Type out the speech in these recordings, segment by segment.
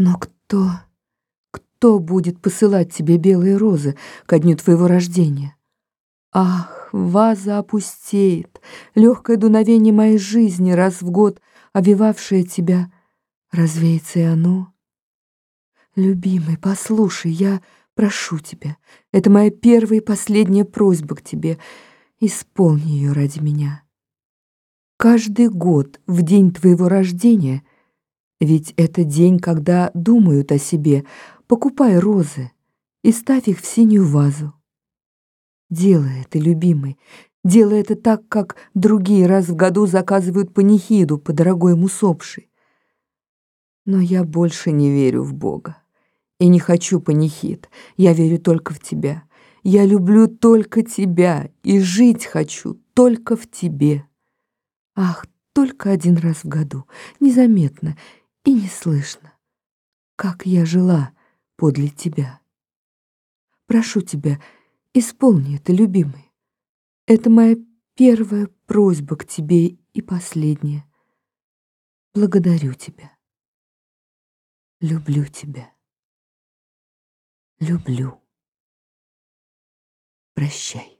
Но кто, кто будет посылать тебе белые розы ко дню твоего рождения? Ах, ваза опустеет, легкое дуновение моей жизни раз в год, обвивавшее тебя, развеется и оно. Любимый, послушай, я прошу тебя, это моя первая и последняя просьба к тебе, исполни ее ради меня. Каждый год в день твоего рождения — ведь это день, когда думают о себе. Покупай розы и ставь их в синюю вазу. Делай это, любимый, делай это так, как другие раз в году заказывают панихиду по дорогой усопшей. Но я больше не верю в Бога и не хочу панихид. Я верю только в тебя. Я люблю только тебя и жить хочу только в тебе. Ах, только один раз в году, незаметно, и не слышно, как я жила подле тебя. Прошу тебя, исполни это, любимый. Это моя первая просьба к тебе и последняя. Благодарю тебя. Люблю тебя. Люблю. Прощай.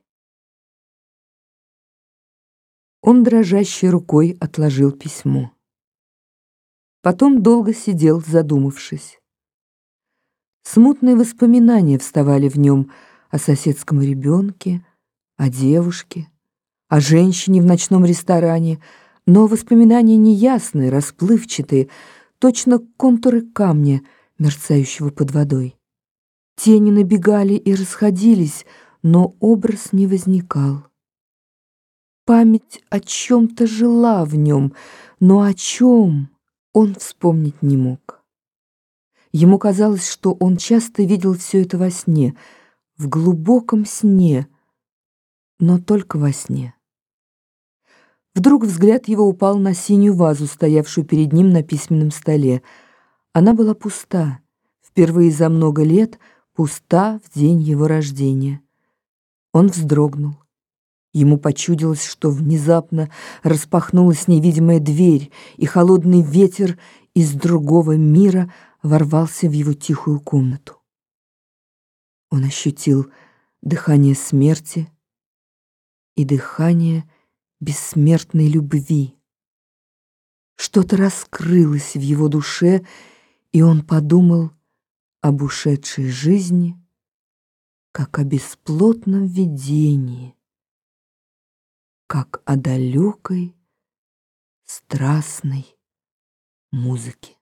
Он дрожащей рукой отложил письмо. Потом долго сидел, задумавшись. Смутные воспоминания вставали в нем о соседском ребенке, о девушке, о женщине в ночном ресторане, но воспоминания неясные, расплывчатые, точно контуры камня, мерцающего под водой. Тени набегали и расходились, но образ не возникал. Память о чем-то жила в нем, но о чем? Он вспомнить не мог. Ему казалось, что он часто видел все это во сне, в глубоком сне, но только во сне. Вдруг взгляд его упал на синюю вазу, стоявшую перед ним на письменном столе. Она была пуста, впервые за много лет пуста в день его рождения. Он вздрогнул. Ему почудилось, что внезапно распахнулась невидимая дверь, и холодный ветер из другого мира ворвался в его тихую комнату. Он ощутил дыхание смерти и дыхание бессмертной любви. Что-то раскрылось в его душе, и он подумал об ушедшей жизни, как о бесплотном видении как о далекой, страстной музыке.